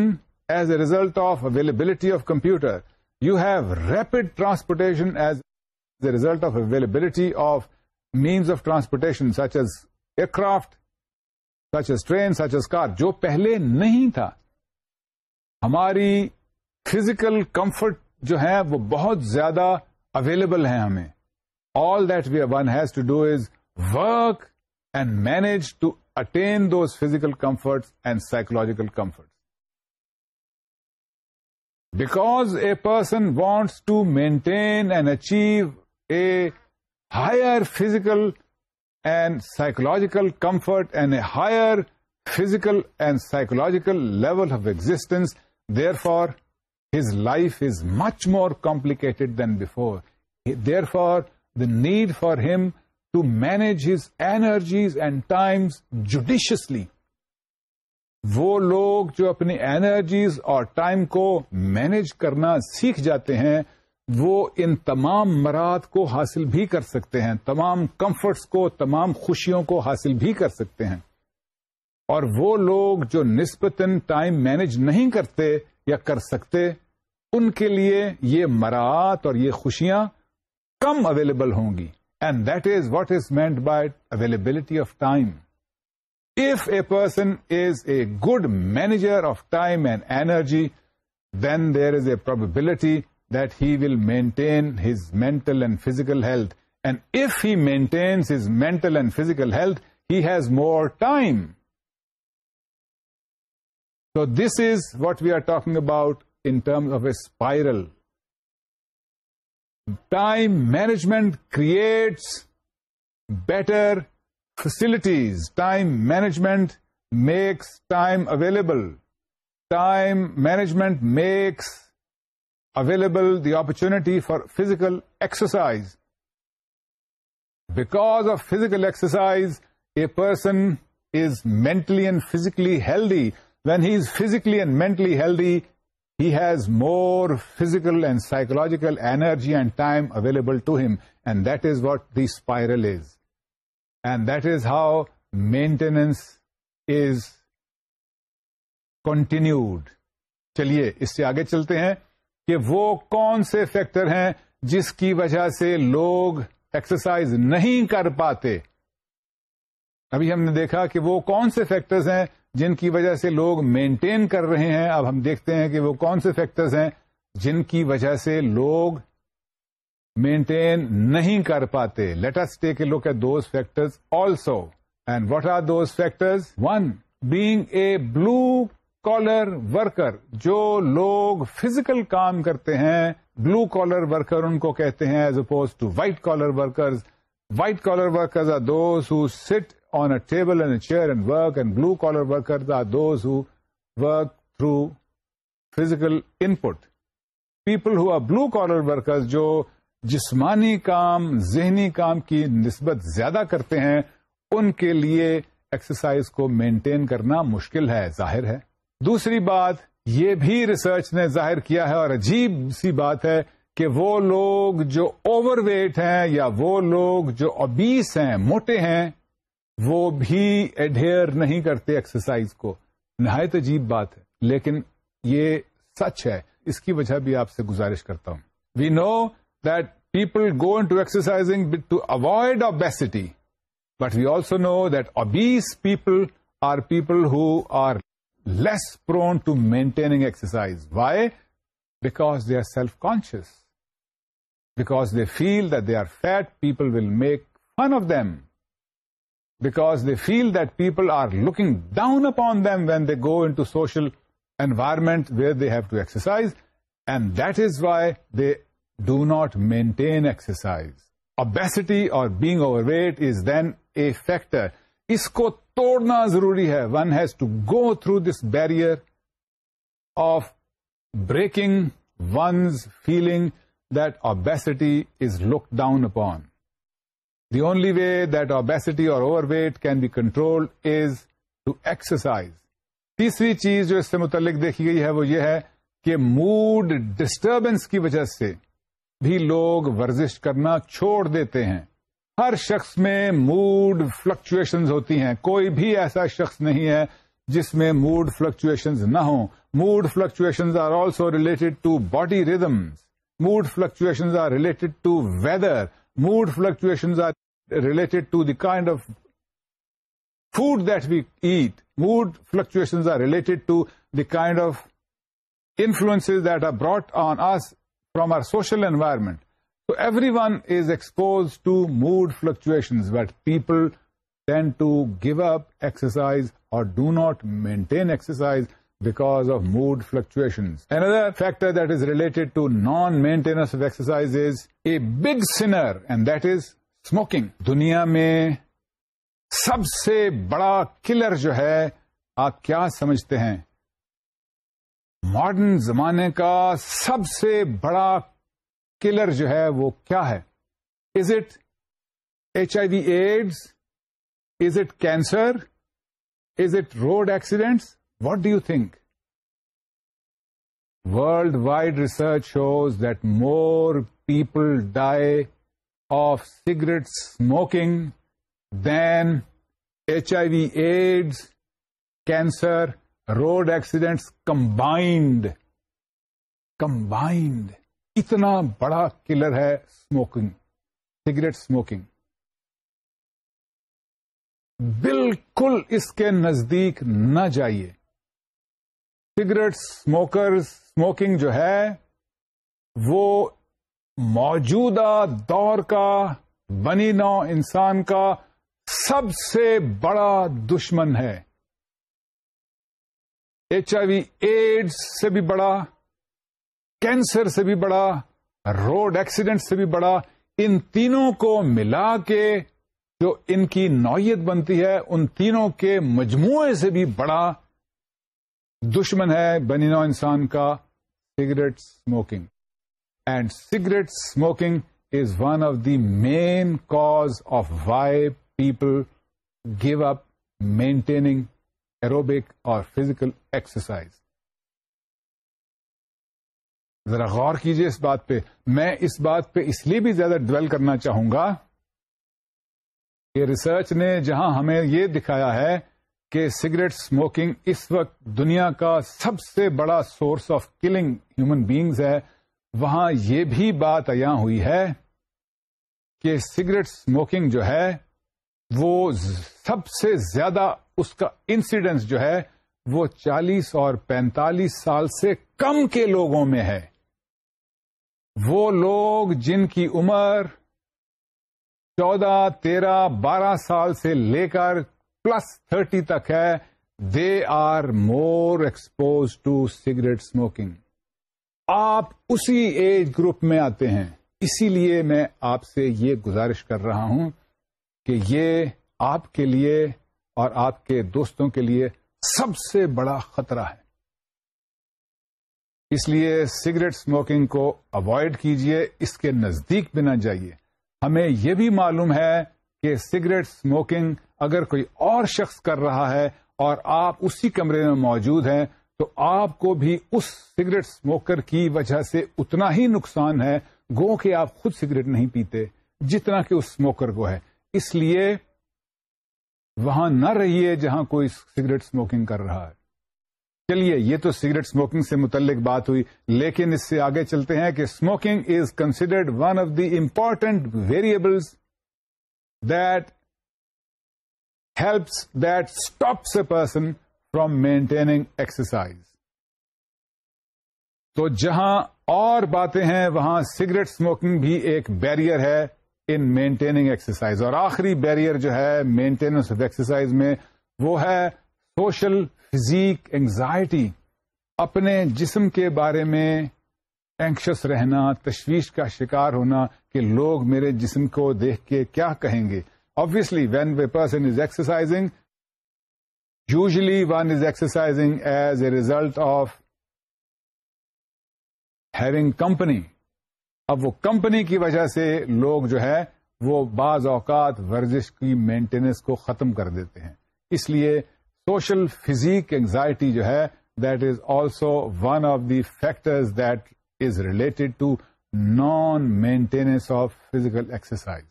as a result of availability of computer you have rapid transportation result of availability of means of transportation such as aircraft such as train such as car جو پہلے نہیں تھا ہماری فزیکل کمفرٹ جو ہے وہ بہت زیادہ اویلیبل ہیں ہمیں All that one has to do is work and manage to attain those physical comforts and psychological comforts. Because a person wants to maintain and achieve a higher physical and psychological comfort and a higher physical and psychological level of existence, therefore his life is much more complicated than before. Therefore the need for him to manage his energies and times judiciously وہ لوگ جو اپنی energies اور ٹائم کو مینج کرنا سیکھ جاتے ہیں وہ ان تمام مراد کو حاصل بھی کر سکتے ہیں تمام کمفرٹس کو تمام خوشیوں کو حاصل بھی کر سکتے ہیں اور وہ لوگ جو نسبتاً ٹائم مینج نہیں کرتے یا کر سکتے ان کے لیے یہ مراعات اور یہ خوشیاں کم اویلیبل ہوں گی and that is what is meant by availability of time if a person is a good manager of time and energy then there is a probability that he will maintain his mental and physical health and if he maintains his mental and physical health he has more time so this is what we are talking about in terms of a spiral Time management creates better facilities. Time management makes time available. Time management makes available the opportunity for physical exercise. Because of physical exercise, a person is mentally and physically healthy. When he is physically and mentally healthy, he has more physical and psychological energy and time available to him and that is what the spiral is and that is how maintenance is continued چلیے اس سے آگے چلتے ہیں کہ وہ کون سے فیکٹر ہیں جس کی وجہ سے لوگ ایکسرسائز نہیں کر پاتے ابھی ہم نے دیکھا کہ وہ کون سے فیکٹرز ہیں جن کی وجہ سے لوگ مینٹین کر رہے ہیں اب ہم دیکھتے ہیں کہ وہ کون سے فیکٹرز ہیں جن کی وجہ سے لوگ مینٹین نہیں کر پاتے let's take a look those factors also and what are those factors one being a blue collar worker جو لوگ فزیکل کام کرتے ہیں بلو کالر ورکر ان کو کہتے ہیں as oppose to white collar workers white collar workers are those who sit on a table and a chair and work and blue collar workers are those who work through physical input people are blue collar workers جو جسمانی کام ذہنی کام کی نسبت زیادہ کرتے ہیں ان کے لیے ایکسرسائز کو مینٹین کرنا مشکل ہے ظاہر ہے دوسری بات یہ بھی ریسرچ نے ظاہر کیا ہے اور عجیب سی بات ہے کہ وہ لوگ جو اوور ویٹ ہیں یا وہ لوگ جو اوبیس ہیں موٹے ہیں وہ بھی ایڈھیئر نہیں کرتے ایکسرسائز کو نہایت عجیب بات ہے لیکن یہ سچ ہے اس کی وجہ بھی آپ سے گزارش کرتا ہوں we know that people go to exercising to avoid obesity but we also know that obese people are people who are less prone to maintaining exercise why because they are self conscious because they feel that they are fat people will make fun of them because they feel that people are looking down upon them when they go into social environment where they have to exercise and that is why they do not maintain exercise obesity or being overweight is then a factor اس كو توڑنا ضروری ہے one has to go through this barrier of breaking one's feeling that obesity is look down upon the only way that obesity or overweight can be control is to exercise تیسری چیز جو اس سے متعلق دیکھی گئی ہے وہ یہ ہے کہ موڈ ڈسٹربینس کی وجہ سے بھی لوگ ورزش کرنا چھوڑ دیتے ہیں ہر شخص میں موڈ فلکچویشنز ہوتی ہیں کوئی بھی ایسا شخص نہیں ہے جس میں موڈ فلکچویشنز نہ ہوں mood fluctuations are also related to body rhythms mood fluctuations are related to weather Mood fluctuations are related to the kind of food that we eat. Mood fluctuations are related to the kind of influences that are brought on us from our social environment. So everyone is exposed to mood fluctuations, but people tend to give up exercise or do not maintain exercise because of mood fluctuation another factor that is related to non maintenance exercise is a big sinner and that is smoking دنیا میں سب سے بڑا کلر جو ہے آپ کیا سمجھتے ہیں ماڈرن زمانے کا سب سے بڑا کلر جو ہے وہ کیا ہے is it H I V AIDS is it cancer is it road accidents what do you think worldwide research shows that more people die of cigarette smoking than H I V AIDS cancer road accidents combined combined اتنا بڑا کلر ہے اسموکنگ سگریٹ اسموکنگ بالکل اس کے نزدیک نہ جائیے سگریٹ اسموکر اسموکنگ جو ہے وہ موجودہ دور کا بنی نو انسان کا سب سے بڑا دشمن ہے ایچ آئی وی ایڈس سے بھی بڑا کینسر سے بھی بڑا روڈ ایکسیڈنٹ سے بھی بڑا ان تینوں کو ملا کے جو ان کی نوعیت بنتی ہے ان تینوں کے مجموعے سے بھی بڑا دشمن ہے بنی نو انسان کا cigarette smoking and cigarette smoking is one of the main cause of why people give up maintaining aerobic اور فزیکل ایکسرسائز ذرا غور کیجیے اس بات پہ میں اس بات پہ اس لیے بھی زیادہ ڈویل کرنا چاہوں گا کہ ریسرچ نے جہاں ہمیں یہ دکھایا ہے کہ سگریٹ اسموکنگ اس وقت دنیا کا سب سے بڑا source of killing human beings ہے وہاں یہ بھی بات ہوئی ہے کہ سگریٹ اسموکنگ جو ہے وہ سب سے زیادہ اس کا انسیڈنس جو ہے وہ چالیس اور پینتالیس سال سے کم کے لوگوں میں ہے وہ لوگ جن کی عمر چودہ تیرہ بارہ سال سے لے کر پلس تھرٹی تک ہے they are more expose to cigarette smoking آپ اسی ایج گروپ میں آتے ہیں اسی لیے میں آپ سے یہ گزارش کر رہا ہوں کہ یہ آپ کے لیے اور آپ کے دوستوں کے لیے سب سے بڑا خطرہ ہے اس لیے سگریٹ اسموکنگ کو اوائڈ کیجیے اس کے نزدیک بنا جائیے ہمیں یہ بھی معلوم ہے کہ سگریٹ اسموکنگ اگر کوئی اور شخص کر رہا ہے اور آپ اسی کمرے میں موجود ہیں تو آپ کو بھی اس سگریٹ اسموکر کی وجہ سے اتنا ہی نقصان ہے گو کہ آپ خود سگریٹ نہیں پیتے جتنا کہ اس اسموکر کو ہے اس لیے وہاں نہ رہیے جہاں کوئی سگریٹ اسموکنگ کر رہا ہے چلیے یہ تو سگریٹ اسموکنگ سے متعلق بات ہوئی لیکن اس سے آگے چلتے ہیں کہ smoking is considered one of the important variables helps that stops a person from maintaining exercise تو جہاں اور باتیں ہیں وہاں سگریٹ اسموکنگ بھی ایک بیریئر ہے ان مینٹیننگ ایکسرسائز اور آخری بیریئر جو ہے مینٹیننس آف ایکسرسائز میں وہ ہے سوشل فزیک اینگزائٹی اپنے جسم کے بارے میں اینکشس رہنا تشویش کا شکار ہونا کہ لوگ میرے جسم کو دیکھ کے کیا کہیں گے obviously when a person is exercising usually one is exercising as a result of having company اب وہ کمپنی کی وجہ سے لوگ جو ہے وہ بعض اوقات ورزش کی مینٹیننس کو ختم کر دیتے ہیں اس لیے سوشل فزیک اینگزائٹی جو ہے that is also one of the factors that is to non maintenance of physical exercise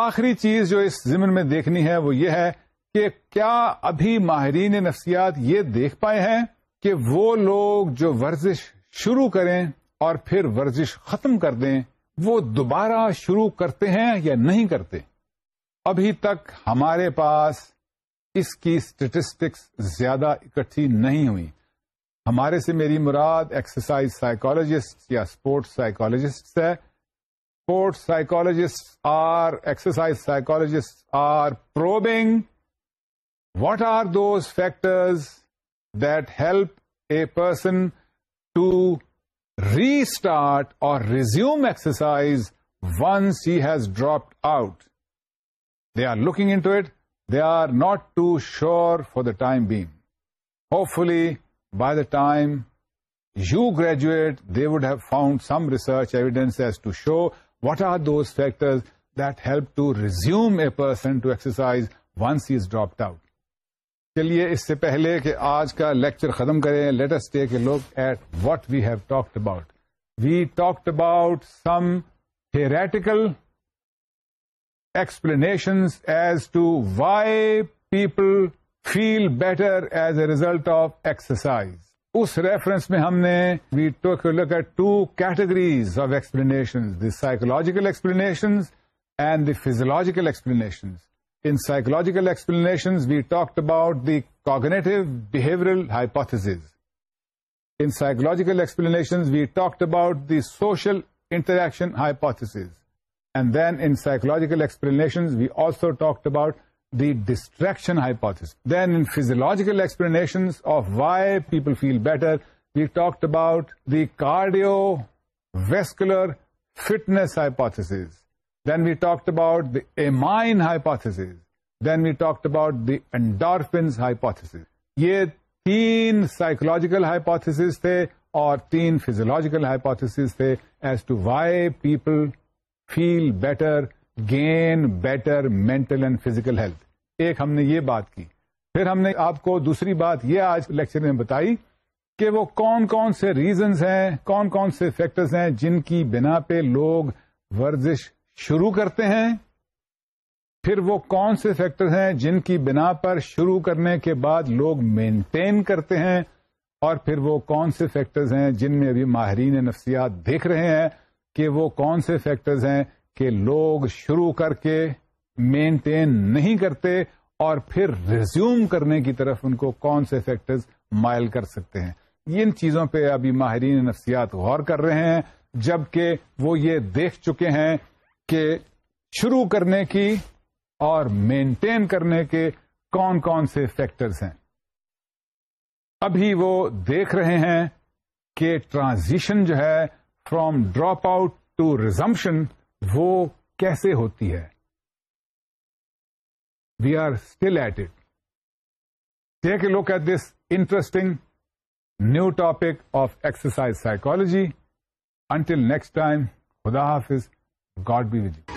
آخری چیز جو اس ضمن میں دیکھنی ہے وہ یہ ہے کہ کیا ابھی ماہرین نفسیات یہ دیکھ پائے ہیں کہ وہ لوگ جو ورزش شروع کریں اور پھر ورزش ختم کر دیں وہ دوبارہ شروع کرتے ہیں یا نہیں کرتے ابھی تک ہمارے پاس اس کی اسٹیٹسٹکس زیادہ اکٹھی نہیں ہوئی ہمارے سے میری مراد ایکسرسائز سائیکالوجسٹ یا اسپورٹس سائیکالوجسٹ ہے sports psychologist are exercise psychologist are probing what are those factors that help a person to restart اور resume exercise once has dropped out they are looking into it they are not too sure for the time being hopefully by the time you graduate they would have found some research evidence as to show what are those factors that help to resume a person to exercise once has drop out چلیے اس سے پہلے کہ آج کا لیکچر ختم کریں لیٹس ڈے کے look at what we have talked about we talked about some theoretical explanations as to why people feel better as a result of exercise اس ریفرنس میں ہم نے we took look at two categories of explanation the psychological explanation and the physiological explanation in psychological explanations we talked about the cognitive behavioural hypothesis in psychological explanation we talked about the social interaction hypothesis and then in psychological explanation we also talked about the distraction hypothesis then in physiological explanation of why people feel better we talked about the cardiovascular fitness hypothesis then we talked about the amine hypothesis then we talk about the endorphins hypothesis یہ تین سائکولوجیکل ہائیپوتھس تھے اور تین فیزولاجیکل ہائیپوتھس تھے as to why people feel better gain better mental and physical health ایک ہم نے یہ بات کی پھر ہم نے آپ کو دوسری بات یہ آج لیکچر میں بتائی کہ وہ کون کون سے ریزنز ہیں کون کون سے فیکٹرز ہیں جن کی بنا پہ لوگ ورزش شروع کرتے ہیں پھر وہ کون سے فیکٹر ہیں جن کی بنا پر شروع کرنے کے بعد لوگ مینٹین کرتے ہیں اور پھر وہ کون سے فیکٹرز ہیں جن میں ابھی ماہرین نفسیات دیکھ رہے ہیں کہ وہ کون سے فیکٹرز ہیں کہ لوگ شروع کر کے مینٹین نہیں کرتے اور پھر ریزیوم کرنے کی طرف ان کو کون سے فیکٹرز مائل کر سکتے ہیں ان چیزوں پہ ابھی ماہرین نفسیات غور کر رہے ہیں جبکہ وہ یہ دیکھ چکے ہیں کہ شروع کرنے کی اور مینٹین کرنے کے کون کون سے فیکٹرز ہیں ابھی وہ دیکھ رہے ہیں کہ ٹرانزیشن جو ہے from drop out to resumption وہ کیسے ہوتی ہے we are still at it take a look at this interesting new topic of exercise psychology until next time خدا حافظ گاڈ بی یو